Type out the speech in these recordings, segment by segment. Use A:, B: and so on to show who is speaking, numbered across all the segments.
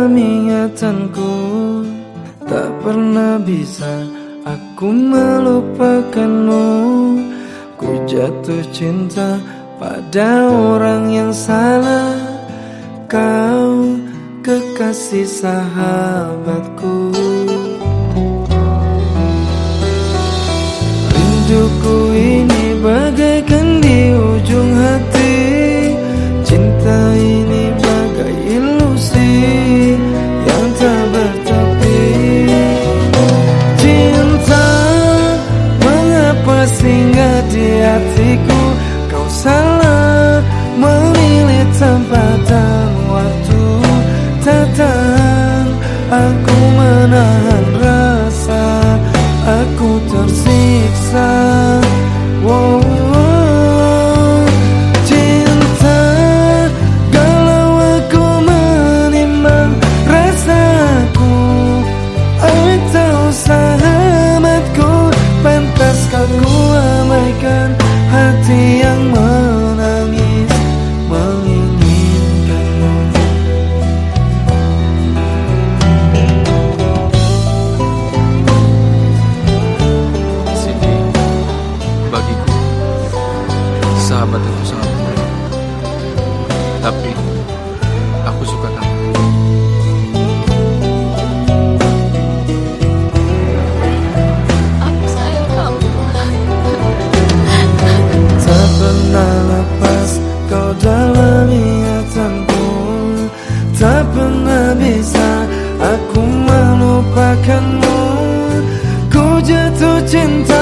A: dalam ingatanku Tak pernah bisa aku melupakanmu. Ku jatuh cinta pada orang yang salah. Kau kekasih sahabatku
B: sahabat itu sangat penting. Tapi aku suka kamu.
C: Aku sayang kamu.
A: Tak pernah lepas kau dalam ingatanku Tak pernah bisa aku melupakanmu Ku jatuh cinta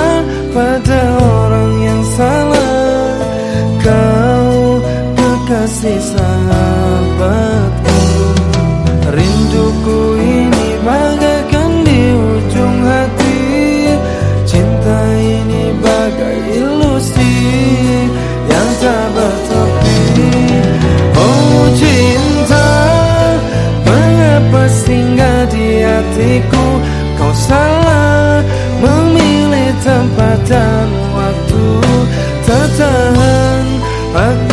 A: di hatiku Kau salah memilih tempat dan waktu Tertahan. Aku